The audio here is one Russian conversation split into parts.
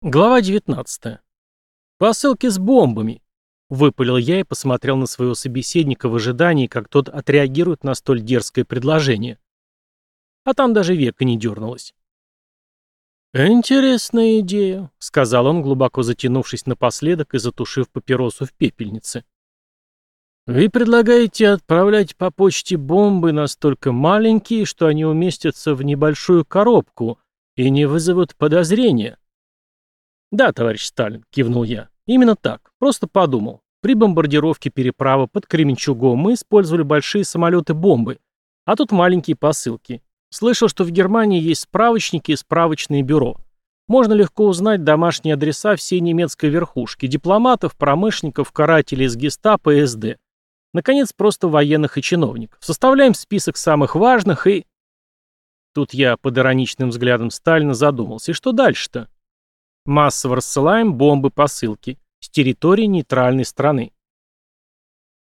Глава 19. Посылки с бомбами. Выпалил я и посмотрел на своего собеседника в ожидании, как тот отреагирует на столь дерзкое предложение. А там даже века не дернулось. «Интересная идея», — сказал он, глубоко затянувшись напоследок и затушив папиросу в пепельнице. «Вы предлагаете отправлять по почте бомбы настолько маленькие, что они уместятся в небольшую коробку и не вызовут подозрения?» «Да, товарищ Сталин», — кивнул я. «Именно так. Просто подумал. При бомбардировке переправы под Кременчугом мы использовали большие самолеты-бомбы, а тут маленькие посылки. Слышал, что в Германии есть справочники и справочные бюро. Можно легко узнать домашние адреса всей немецкой верхушки, дипломатов, промышленников, карателей из гестапо и СД. Наконец, просто военных и чиновников. Составляем список самых важных и... Тут я под ироничным взглядом Сталина задумался. И что дальше-то? Массово рассылаем бомбы-посылки с территории нейтральной страны.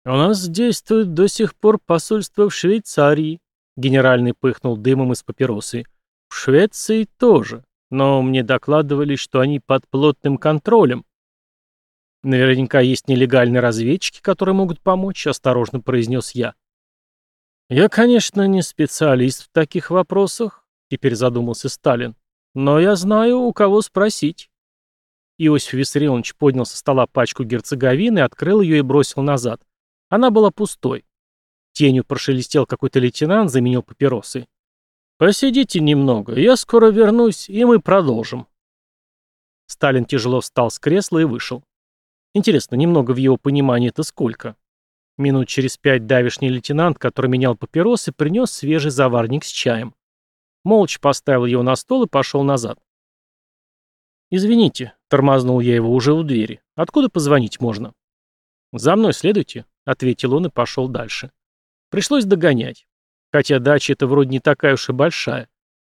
«У нас действует до сих пор посольство в Швейцарии», генеральный пыхнул дымом из папиросы. «В Швеции тоже, но мне докладывали, что они под плотным контролем». «Наверняка есть нелегальные разведчики, которые могут помочь», — осторожно произнес я. «Я, конечно, не специалист в таких вопросах», — теперь задумался Сталин. «Но я знаю, у кого спросить». Иосиф Виссарионович поднял со стола пачку герцоговины, открыл ее и бросил назад. Она была пустой. Тенью прошелестел какой-то лейтенант, заменил папиросы. «Посидите немного, я скоро вернусь, и мы продолжим». Сталин тяжело встал с кресла и вышел. Интересно, немного в его понимании это сколько? Минут через пять давишний лейтенант, который менял папиросы, принес свежий заварник с чаем. Молча поставил его на стол и пошел назад. «Извините», — тормознул я его уже у двери. «Откуда позвонить можно?» «За мной следуйте», — ответил он и пошел дальше. Пришлось догонять. Хотя дача эта вроде не такая уж и большая.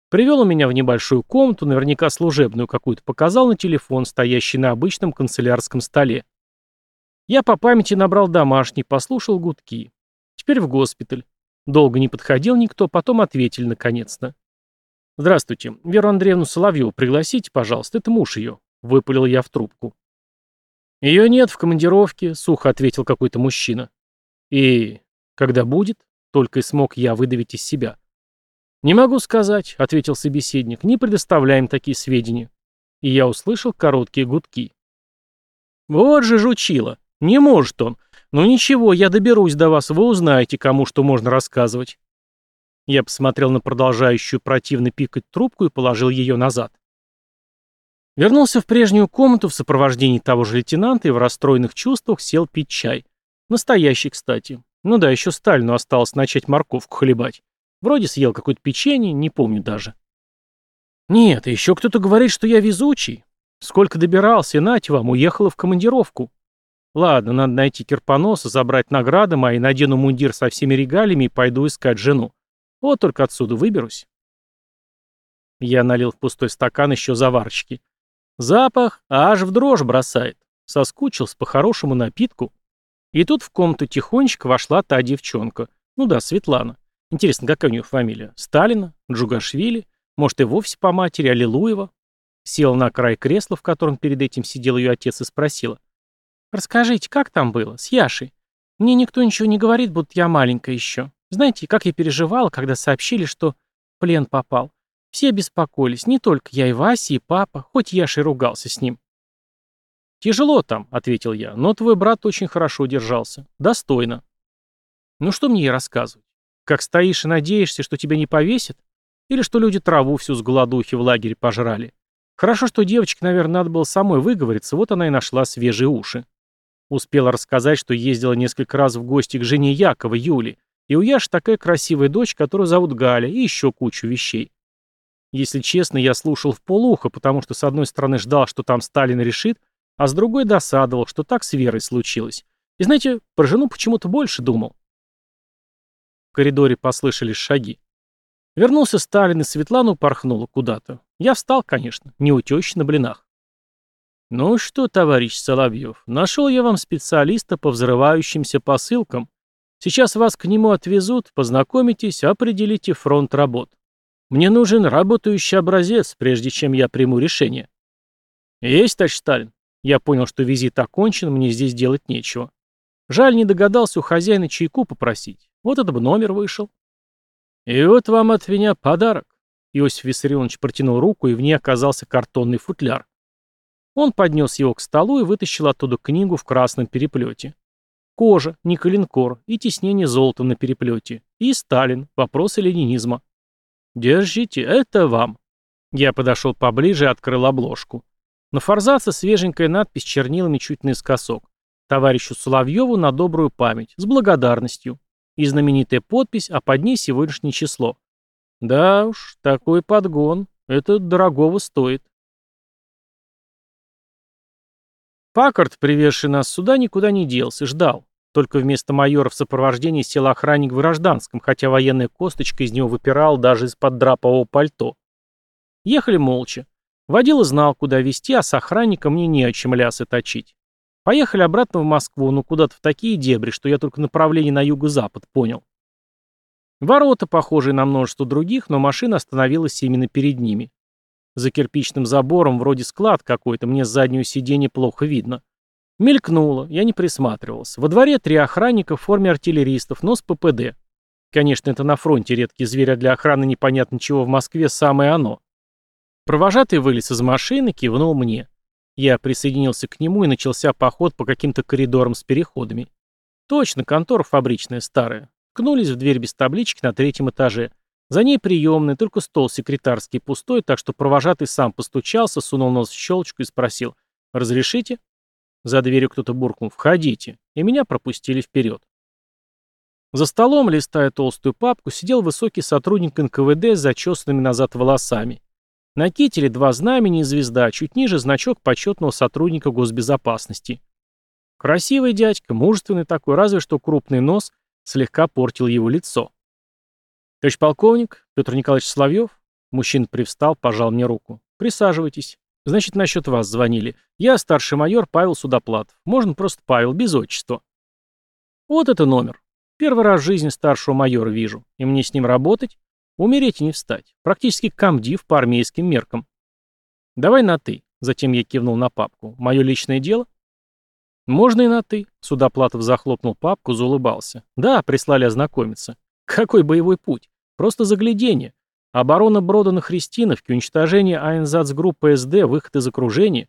Привел он меня в небольшую комнату, наверняка служебную какую-то, показал на телефон, стоящий на обычном канцелярском столе. Я по памяти набрал домашний, послушал гудки. Теперь в госпиталь. Долго не подходил никто, потом ответили наконец-то. «Здравствуйте. Веру Андреевну Соловьеву пригласите, пожалуйста. Это муж ее», — выпалил я в трубку. «Ее нет в командировке», — сухо ответил какой-то мужчина. «И когда будет?» — только и смог я выдавить из себя. «Не могу сказать», — ответил собеседник. «Не предоставляем такие сведения». И я услышал короткие гудки. «Вот же жучило. Не может он. Ну ничего, я доберусь до вас, вы узнаете, кому что можно рассказывать». Я посмотрел на продолжающую противно пикать трубку и положил ее назад. Вернулся в прежнюю комнату в сопровождении того же лейтенанта и в расстроенных чувствах сел пить чай. Настоящий, кстати. Ну да, еще Сталину осталось начать морковку хлебать. Вроде съел какое-то печенье, не помню даже. Нет, еще кто-то говорит, что я везучий. Сколько добирался, нате вам, уехала в командировку. Ладно, надо найти Кирпоноса, забрать награды мои, надену мундир со всеми регалиями и пойду искать жену. Вот только отсюда выберусь. Я налил в пустой стакан еще заварочки. Запах аж в дрожь бросает. Соскучился по хорошему напитку. И тут в комнату тихонечко вошла та девчонка. Ну да, Светлана. Интересно, какая у нее фамилия? Сталина? Джугашвили? Может, и вовсе по матери Аллилуева? Села на край кресла, в котором перед этим сидел ее отец, и спросила. «Расскажите, как там было? С Яшей? Мне никто ничего не говорит, будто я маленькая еще. Знаете, как я переживал, когда сообщили, что плен попал. Все беспокоились, не только я и Вася, и папа, хоть Яша и ругался с ним. «Тяжело там», — ответил я, — «но твой брат очень хорошо держался. Достойно». «Ну что мне ей рассказывать? Как стоишь и надеешься, что тебя не повесят? Или что люди траву всю с голодухи в лагере пожрали? Хорошо, что девочке, наверное, надо было самой выговориться, вот она и нашла свежие уши. Успела рассказать, что ездила несколько раз в гости к жене Якова, Юли, и у Яши такая красивая дочь, которую зовут Галя, и еще кучу вещей. Если честно, я слушал в полухо, потому что с одной стороны ждал, что там Сталин решит, а с другой досадовал, что так с Верой случилось. И знаете, про жену почему-то больше думал. В коридоре послышались шаги. Вернулся Сталин, и Светлана упорхнула куда-то. Я встал, конечно, не у тещи на блинах. «Ну что, товарищ Соловьев, нашел я вам специалиста по взрывающимся посылкам. Сейчас вас к нему отвезут, познакомитесь, определите фронт работ. Мне нужен работающий образец, прежде чем я приму решение. Есть, товарищ Сталин. Я понял, что визит окончен, мне здесь делать нечего. Жаль, не догадался у хозяина чайку попросить. Вот это бы номер вышел. И вот вам от меня подарок. Иосиф Виссарионович протянул руку, и в ней оказался картонный футляр. Он поднес его к столу и вытащил оттуда книгу в красном переплете. Кожа, не калинкор и тиснение золотом на переплете. И Сталин. Вопросы ленинизма. Держите, это вам. Я подошел поближе и открыл обложку. На форзаце свеженькая надпись чернилами чуть наискосок. Товарищу Соловьеву на добрую память, с благодарностью. И знаменитая подпись, а под ней сегодняшнее число. Да уж, такой подгон. Это дорогого стоит. Паккарт, привезший нас сюда, никуда не делся, ждал. Только вместо майора в сопровождении сел охранник в гражданском, хотя военная косточка из него выпирала даже из-под драпового пальто. Ехали молча. Водила знал, куда везти, а с охранником мне не о чем лясы точить. Поехали обратно в Москву, но куда-то в такие дебри, что я только направление на юго-запад понял. Ворота, похожие на множество других, но машина остановилась именно перед ними. За кирпичным забором вроде склад какой-то, мне с заднего сиденья плохо видно. Мелькнуло, я не присматривался. Во дворе три охранника в форме артиллеристов, но с ППД. Конечно, это на фронте редкий зверь, а для охраны непонятно чего в Москве самое оно. Провожатый вылез из машины, кивнул мне. Я присоединился к нему и начался поход по каким-то коридорам с переходами. Точно, контора фабричная старая. Ткнулись в дверь без таблички на третьем этаже. За ней приемный, только стол секретарский пустой, так что провожатый сам постучался, сунул нос в щелочку и спросил «Разрешите?» За дверью кто-то буркнул «Входите», и меня пропустили вперед. За столом, листая толстую папку, сидел высокий сотрудник НКВД с зачесанными назад волосами. На кителе два знамени и звезда, чуть ниже значок почетного сотрудника госбезопасности. Красивый дядька, мужественный такой, разве что крупный нос слегка портил его лицо. «Товарищ полковник, Петр Николаевич Соловьев?» Мужчина привстал, пожал мне руку. «Присаживайтесь. Значит, насчет вас звонили. Я старший майор Павел Судоплатов. Можно просто Павел, без отчества». «Вот это номер. Первый раз в жизни старшего майора вижу. И мне с ним работать? Умереть и не встать. Практически комдив по армейским меркам. Давай на «ты». Затем я кивнул на папку. Мое личное дело? «Можно и на «ты», — Судоплатов захлопнул папку, заулыбался. «Да, прислали ознакомиться. Какой боевой путь? Просто заглядение. Оборона Брода на Христиновке, уничтожение Айнзацгруппы СД, выход из окружения.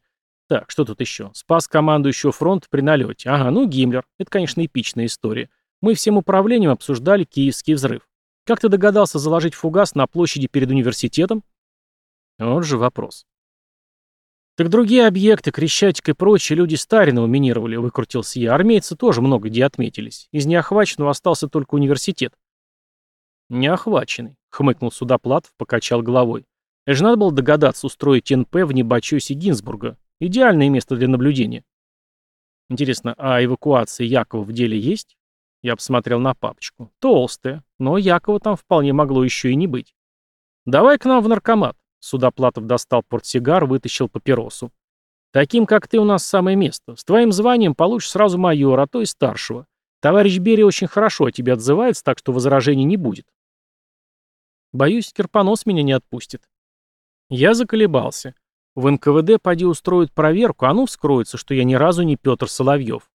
Так, что тут еще? Спас командующего фронта при налете. Ага, ну Гиммлер. Это, конечно, эпичная история. Мы всем управлением обсуждали киевский взрыв. Как ты догадался заложить фугас на площади перед университетом? Вот же вопрос. Так другие объекты, Крещатик и прочие люди Старинова минировали, выкрутился я. Армейцы тоже много где отметились. Из неохваченного остался только университет. Неохваченный, хмыкнул Судоплатов, покачал головой. Это же надо было догадаться устроить НП в небочосе Гинзбурга. Идеальное место для наблюдения. Интересно, а эвакуация Якова в деле есть? Я посмотрел на папочку. Толстая, но Якова там вполне могло еще и не быть. Давай к нам в наркомат. Судоплатов достал портсигар, вытащил папиросу. «Таким, как ты, у нас самое место. С твоим званием получишь сразу майора, а то и старшего. Товарищ Берия очень хорошо о тебе отзывается, так что возражений не будет». «Боюсь, Кирпонос меня не отпустит». Я заколебался. В НКВД поди устроят проверку, а ну вскроется, что я ни разу не Петр Соловьев.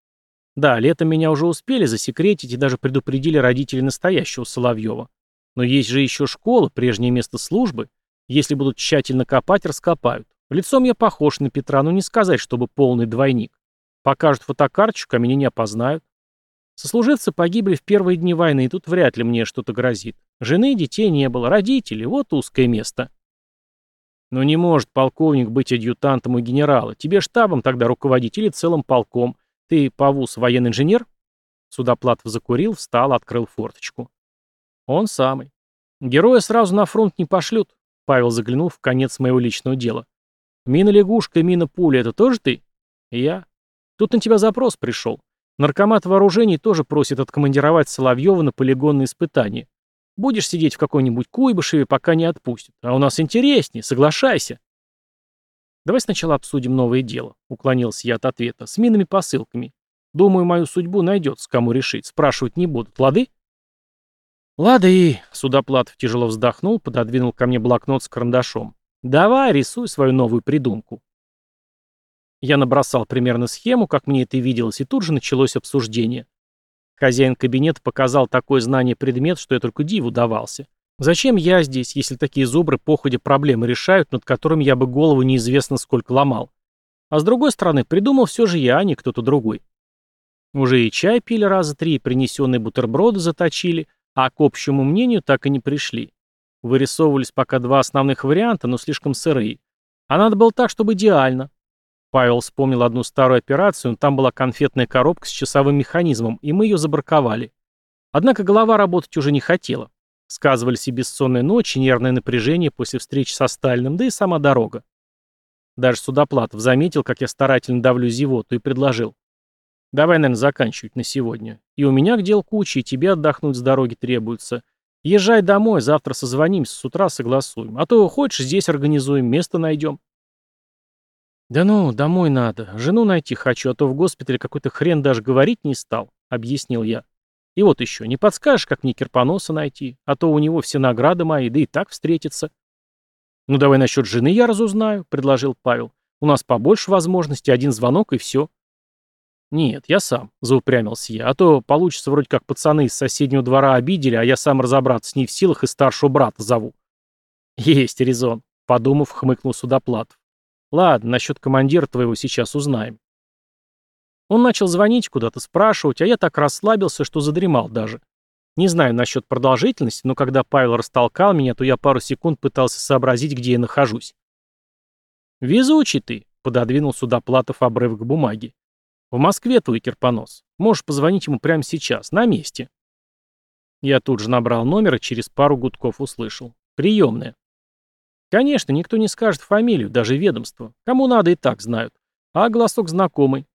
Да, летом меня уже успели засекретить и даже предупредили родители настоящего Соловьева. Но есть же еще школа, прежнее место службы. Если будут тщательно копать, раскопают. Лицом я похож на Петра, но не сказать, чтобы полный двойник. Покажут фотокарточку, а меня не опознают. Сослуживцы погибли в первые дни войны, и тут вряд ли мне что-то грозит. Жены, детей не было, родители, вот узкое место. Но не может полковник быть адъютантом у генерала. Тебе штабом тогда руководить или целым полком. Ты, Павус, военный инженер? Судоплатов закурил, встал, открыл форточку. Он самый. Героя сразу на фронт не пошлют. Павел заглянул в конец моего личного дела. «Мина-лягушка, мина-пуля — это тоже ты?» «Я». «Тут на тебя запрос пришел. Наркомат вооружений тоже просит откомандировать Соловьева на полигонные испытания. Будешь сидеть в какой-нибудь Куйбышеве, пока не отпустят. А у нас интереснее, соглашайся». «Давай сначала обсудим новое дело», — уклонился я от ответа, — «с минными посылками. Думаю, мою судьбу найдется, кому решить. Спрашивать не будут. Лады?» «Лады!» — Судоплатов тяжело вздохнул, пододвинул ко мне блокнот с карандашом. «Давай, рисуй свою новую придумку». Я набросал примерно схему, как мне это виделось, и тут же началось обсуждение. Хозяин кабинета показал такое знание предмет, что я только диву давался. Зачем я здесь, если такие зубры походе проблемы решают, над которыми я бы голову неизвестно сколько ломал? А с другой стороны, придумал все же я, а не кто-то другой. Уже и чай пили раза три, принесенные бутерброды заточили, а к общему мнению так и не пришли. Вырисовывались пока два основных варианта, но слишком сырые. А надо было так, чтобы идеально. Павел вспомнил одну старую операцию, там была конфетная коробка с часовым механизмом, и мы ее забраковали. Однако голова работать уже не хотела. Сказывались и бессонная ночь, и нервное напряжение после встречи со Сталиным, да и сама дорога. Даже Судоплатов заметил, как я старательно давлю зевоту, и предложил. Давай, наверное, заканчивать на сегодня. И у меня дел куча, и тебе отдохнуть с дороги требуется. Езжай домой, завтра созвонимся, с утра согласуем. А то хочешь, здесь организуем, место найдем. Да ну, домой надо. Жену найти хочу, а то в госпитале какой-то хрен даже говорить не стал, объяснил я. И вот еще, не подскажешь, как мне Кирпоноса найти? А то у него все награды мои, да и так встретиться. Ну давай насчет жены я разузнаю, предложил Павел. У нас побольше возможностей, один звонок и все. Нет, я сам, заупрямился я, а то получится вроде как пацаны из соседнего двора обидели, а я сам разобраться с ней в силах и старшего брата зову. Есть резон, подумав, хмыкнул Судоплатов. Ладно, насчет командира твоего сейчас узнаем. Он начал звонить, куда-то спрашивать, а я так расслабился, что задремал даже. Не знаю насчет продолжительности, но когда Павел растолкал меня, то я пару секунд пытался сообразить, где я нахожусь. «Везучий ты», — пододвинул Судоплатов обрывок бумаги. «В Москве твой Кирпонос. Можешь позвонить ему прямо сейчас, на месте». Я тут же набрал номер и через пару гудков услышал. «Приемная». Конечно, никто не скажет фамилию, даже ведомство. Кому надо и так знают. А голосок знакомый.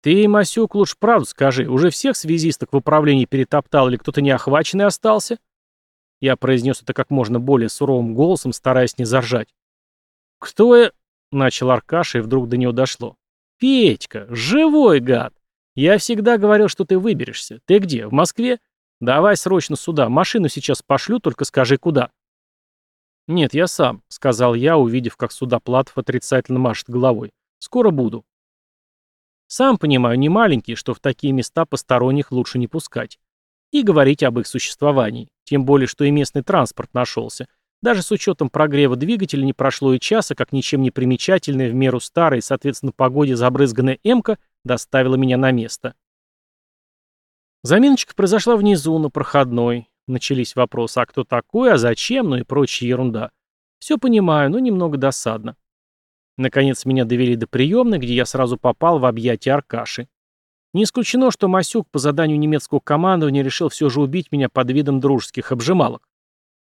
«Ты, Масюк, лучше правду скажи. Уже всех связисток в управлении перетоптал или кто-то неохваченный остался?» Я произнес это как можно более суровым голосом, стараясь не заржать. «Кто я?» — начал Аркаша, и вдруг до него дошло. «Петька, живой гад! Я всегда говорил, что ты выберешься. Ты где, в Москве? Давай срочно сюда. Машину сейчас пошлю, только скажи, куда». «Нет, я сам», — сказал я, увидев, как Судоплатов отрицательно машет головой. «Скоро буду». Сам понимаю, не маленький, что в такие места посторонних лучше не пускать. И говорить об их существовании. Тем более, что и местный транспорт нашелся. Даже с учетом прогрева двигателя не прошло и часа, как ничем не примечательная, в меру старая соответственно, погоде забрызганная «Эмка» доставила меня на место. Заминочка произошла внизу, на проходной. Начались вопросы, а кто такой, а зачем, ну и прочая ерунда. Все понимаю, но немного досадно. Наконец меня довели до приемной, где я сразу попал в объятия Аркаши. Не исключено, что Масюк по заданию немецкого командования решил все же убить меня под видом дружеских обжималок.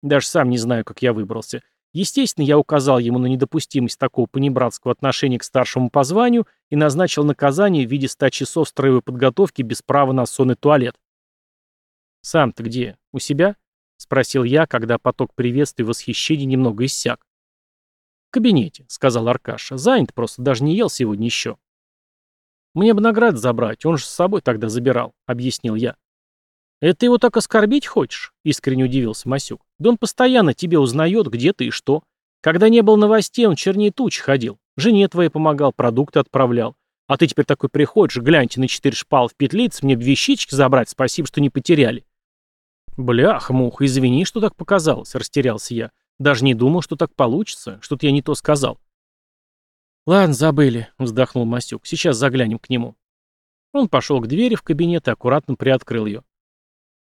Даже сам не знаю, как я выбрался. Естественно, я указал ему на недопустимость такого понебратского отношения к старшему по званию и назначил наказание в виде ста часов строевой подготовки без права на сон и туалет. «Сам ты где? У себя?» — спросил я, когда поток приветствий и восхищений немного иссяк. «В кабинете», — сказал Аркаша. «Занят просто, даже не ел сегодня еще». «Мне бы наград забрать, он же с собой тогда забирал», — объяснил я. «Это его так оскорбить хочешь?» — искренне удивился Масюк. «Да он постоянно тебе узнает, где ты и что. Когда не было новостей, он чернее туч ходил. Жене твоей помогал, продукты отправлял. А ты теперь такой приходишь, гляньте на четыре шпал в петлице, мне вещички забрать, спасибо, что не потеряли». «Блях, мух, извини, что так показалось», — растерялся я. Даже не думал, что так получится. Что-то я не то сказал. «Ладно, забыли», — вздохнул Масюк. «Сейчас заглянем к нему». Он пошел к двери в кабинет и аккуратно приоткрыл ее.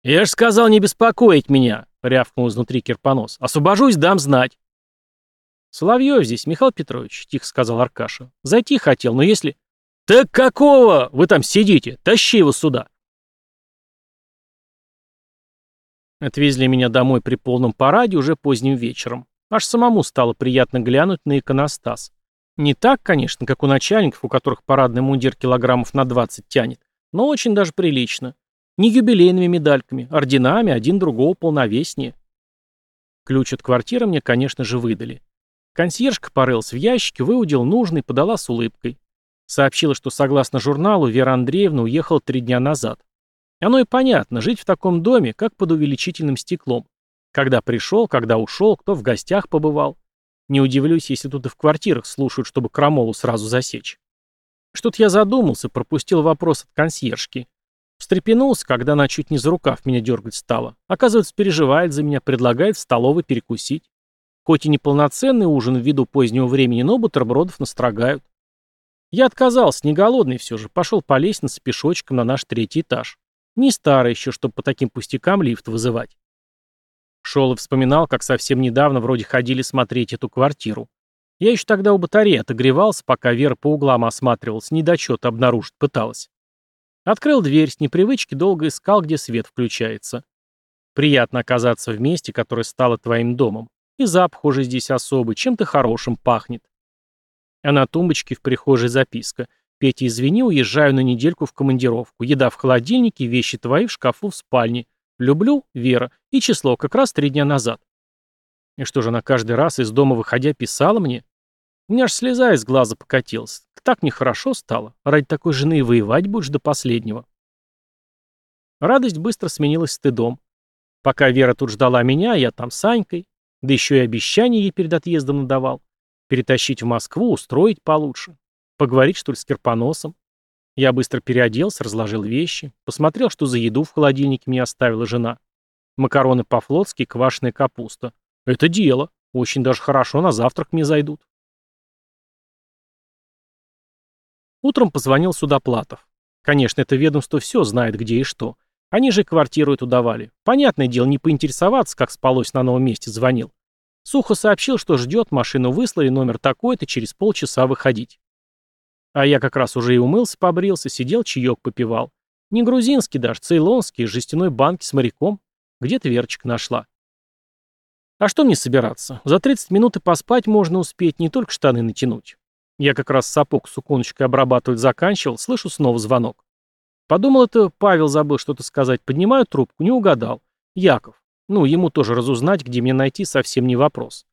«Я ж сказал не беспокоить меня», — рявкнул изнутри Кирпонос. «Освобожусь, дам знать». «Соловьев здесь, Михаил Петрович», — тихо сказал Аркаша. «Зайти хотел, но если...» «Так какого? Вы там сидите! Тащи его сюда!» Отвезли меня домой при полном параде уже поздним вечером. Аж самому стало приятно глянуть на иконостас. Не так, конечно, как у начальников, у которых парадный мундир килограммов на 20 тянет, но очень даже прилично. Не юбилейными медальками, орденами, один другого полновеснее. Ключ от квартиры мне, конечно же, выдали. Консьержка порылась в ящике, выудил нужный, подала с улыбкой. Сообщила, что согласно журналу Вера Андреевна уехала три дня назад. Оно и понятно, жить в таком доме, как под увеличительным стеклом. Когда пришел, когда ушел, кто в гостях побывал. Не удивлюсь, если тут и в квартирах слушают, чтобы крамолу сразу засечь. Что-то я задумался, пропустил вопрос от консьержки. Встрепенулся, когда она чуть не за рукав меня дергать стала. Оказывается, переживает за меня, предлагает в столовой перекусить. Хоть и неполноценный ужин ввиду позднего времени, но бутербродов настрогают. Я отказался, не голодный все же, пошел по лестнице пешочком на наш третий этаж. Не старый еще, чтобы по таким пустякам лифт вызывать. Шел и вспоминал, как совсем недавно вроде ходили смотреть эту квартиру. Я еще тогда у батареи отогревался, пока Вера по углам осматривалась, недочет обнаружить пыталась. Открыл дверь, с непривычки долго искал, где свет включается. Приятно оказаться в месте, которое стало твоим домом. И запах уже здесь особый, чем-то хорошим пахнет. А на тумбочке в прихожей записка. «Петя, извини, уезжаю на недельку в командировку. Еда в холодильнике, вещи твои в шкафу в спальне. Люблю, Вера. И число как раз три дня назад». И что же она каждый раз из дома выходя писала мне? У меня аж слеза из глаза покатилась. Так нехорошо стало. Ради такой жены и воевать будешь до последнего. Радость быстро сменилась стыдом. Пока Вера тут ждала меня, я там с Анькой. Да еще и обещание ей перед отъездом надавал. Перетащить в Москву, устроить получше. Поговорить, что ли, с Кирпоносом. Я быстро переоделся, разложил вещи. Посмотрел, что за еду в холодильнике мне оставила жена. Макароны по-флотски, квашеная капуста. Это дело. Очень даже хорошо на завтрак мне зайдут. Утром позвонил Судоплатов. Конечно, это ведомство все знает, где и что. Они же квартиру эту давали. Понятное дело, не поинтересоваться, как спалось на новом месте, звонил. Сухо сообщил, что ждет, машину выслали, номер такой-то, через полчаса выходить. А я как раз уже и умылся, побрился, сидел, чаек попивал. Не грузинский даже, цейлонский, из жестяной банки с моряком. Где-то Верчик нашла. А что мне собираться? За 30 минут и поспать можно успеть, не только штаны натянуть. Я как раз сапог с суконочкой обрабатывать заканчивал, слышу снова звонок. Подумал, это Павел забыл что-то сказать. Поднимаю трубку, не угадал. Яков. Ну, ему тоже разузнать, где мне найти, совсем не вопрос.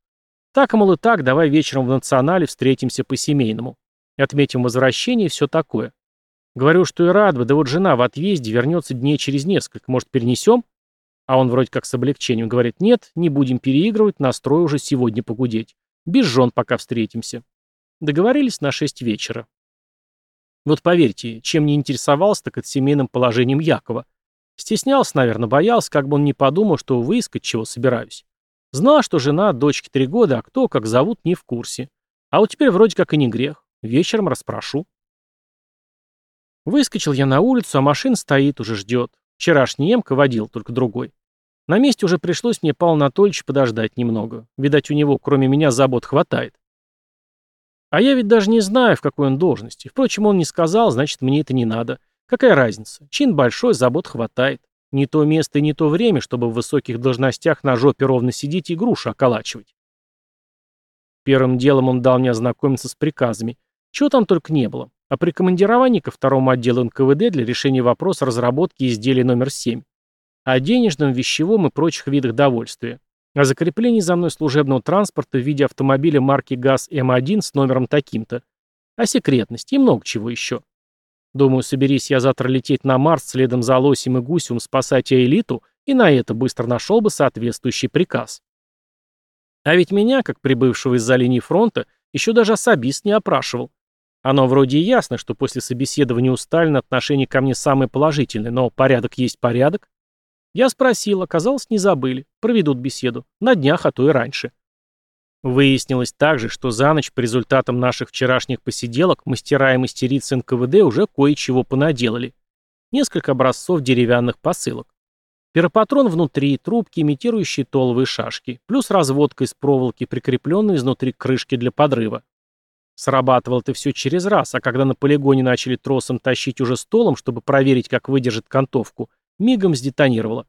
Так, мол, и так, давай вечером в национале встретимся по-семейному. Отметим возвращение и все такое. Говорю, что и рад бы, да вот жена в отъезде вернется дней через несколько. Может, перенесем? А он вроде как с облегчением говорит, нет, не будем переигрывать, настрой уже сегодня погудеть. Без жен пока встретимся. Договорились на шесть вечера. Вот поверьте, чем не интересовался, так это семейным положением Якова. Стеснялся, наверное, боялся, как бы он не подумал, что выискать чего собираюсь. Знал, что жена, дочке три года, а кто, как зовут, не в курсе. А вот теперь вроде как и не грех. Вечером расспрошу. Выскочил я на улицу, а машина стоит, уже ждет. Вчерашний Емка водил, только другой. На месте уже пришлось мне Павлу Анатольевичу подождать немного. Видать, у него, кроме меня, забот хватает. А я ведь даже не знаю, в какой он должности. Впрочем, он не сказал, значит, мне это не надо. Какая разница? Чин большой, забот хватает. Не то место и не то время, чтобы в высоких должностях на жопе ровно сидеть и груши околачивать. Первым делом он дал мне ознакомиться с приказами. Чего там только не было. О прикомандировании ко второму отделу НКВД для решения вопроса разработки изделия номер 7. О денежном, вещевом и прочих видах довольствия о закреплении за мной служебного транспорта в виде автомобиля марки ГАЗ-М1 с номером таким-то, о секретности и много чего еще. Думаю, соберись я завтра лететь на Марс следом за Лосем и Гусевым спасать элиту, и на это быстро нашел бы соответствующий приказ. А ведь меня, как прибывшего из-за линии фронта, еще даже особист не опрашивал. Оно вроде и ясно, что после собеседования у Сталина отношение ко мне самое положительное, но порядок есть порядок. Я спросил, оказалось, не забыли. Проведут беседу. На днях, а то и раньше. Выяснилось также, что за ночь по результатам наших вчерашних посиделок мастера и мастерицы НКВД уже кое-чего понаделали. Несколько образцов деревянных посылок. Пиропатрон внутри, трубки, имитирующие толовые шашки, плюс разводка из проволоки, прикрепленная изнутри крышки для подрыва. Срабатывало это все через раз, а когда на полигоне начали тросом тащить уже столом, чтобы проверить, как выдержит кантовку, Мигом сдетонировало.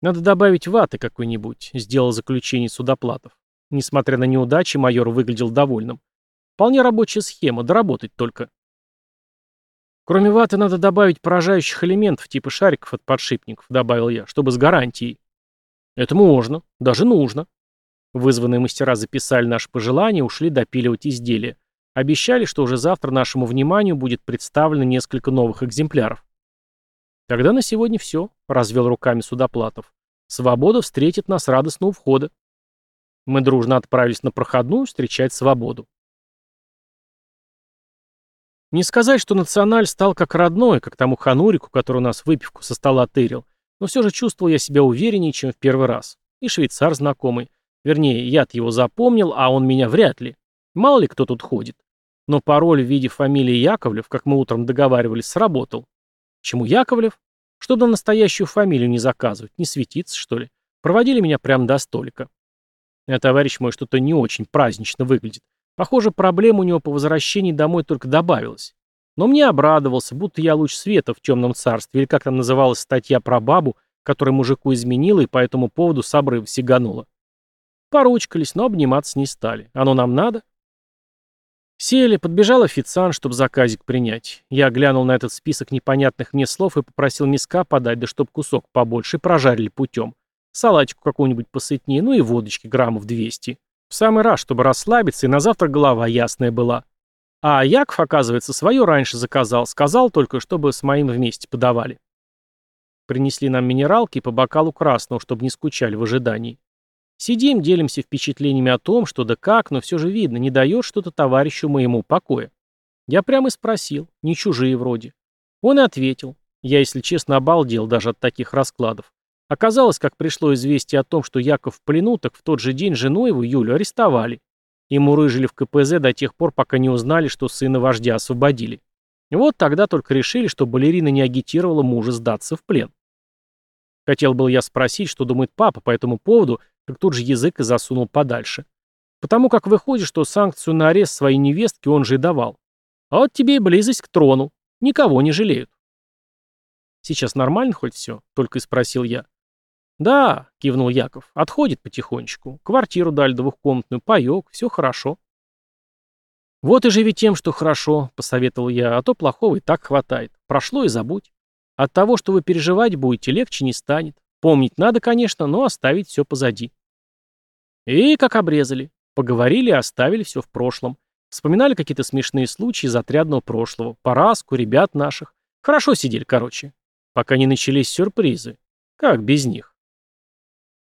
«Надо добавить ваты какой-нибудь», — сделал заключение Судоплатов. Несмотря на неудачи, майор выглядел довольным. «Вполне рабочая схема, доработать только». «Кроме ваты надо добавить поражающих элементов типа шариков от подшипников», — добавил я, — «чтобы с гарантией». «Это можно, даже нужно». Вызванные мастера записали наши пожелания и ушли допиливать изделия. Обещали, что уже завтра нашему вниманию будет представлено несколько новых экземпляров. Тогда на сегодня все, развел руками Судоплатов. Свобода встретит нас радостно у входа. Мы дружно отправились на проходную встречать свободу. Не сказать, что националь стал как родной, как тому ханурику, который у нас выпивку со стола тырил, но все же чувствовал я себя увереннее, чем в первый раз. И швейцар знакомый. Вернее, я-то его запомнил, а он меня вряд ли. Мало ли кто тут ходит. Но пароль в виде фамилии Яковлев, как мы утром договаривались, сработал. Чему Яковлев? Чтобы на настоящую фамилию не заказывать, не светиться, что ли. Проводили меня прямо до столика. А товарищ мой что-то не очень празднично выглядит. Похоже, проблем у него по возвращении домой только добавилось. Но мне обрадовался, будто я луч света в темном царстве, или как там называлась статья про бабу, которая мужику изменила и по этому поводу с обрыва сиганула. Поручкались, но обниматься не стали. Оно нам надо? Сели, подбежал официант, чтобы заказик принять. Я глянул на этот список непонятных мне слов и попросил миска подать, да чтоб кусок побольше, прожарили путем. Салатику какую-нибудь посытнее, ну и водочки граммов 200. В самый раз, чтобы расслабиться, и на завтра голова ясная была. А Яков, оказывается, свое раньше заказал, сказал только, чтобы с моим вместе подавали. Принесли нам минералки по бокалу красного, чтобы не скучали в ожидании. Сидим, делимся впечатлениями о том, что да как, но все же видно, не дает что-то товарищу моему покоя. Я прямо и спросил, не чужие вроде. Он и ответил. Я, если честно, обалдел даже от таких раскладов. Оказалось, как пришло известие о том, что Яков в плену, так в тот же день жену его, Юлю, арестовали. Ему рыжили в КПЗ до тех пор, пока не узнали, что сына вождя освободили. Вот тогда только решили, что балерина не агитировала мужа сдаться в плен. Хотел был я спросить, что думает папа по этому поводу, как тут же язык и засунул подальше. Потому как выходит, что санкцию на арест своей невестки он же и давал. А вот тебе и близость к трону. Никого не жалеют. Сейчас нормально хоть все? Только и спросил я. Да, кивнул Яков, отходит потихонечку. Квартиру дали двухкомнатную, паек, все хорошо. Вот и живи тем, что хорошо, посоветовал я, а то плохого и так хватает. Прошло и забудь. От того, что вы переживать будете, легче не станет. Помнить надо, конечно, но оставить все позади. И как обрезали. Поговорили оставили все в прошлом. Вспоминали какие-то смешные случаи из отрядного прошлого. Параску, ребят наших. Хорошо сидели, короче. Пока не начались сюрпризы. Как без них?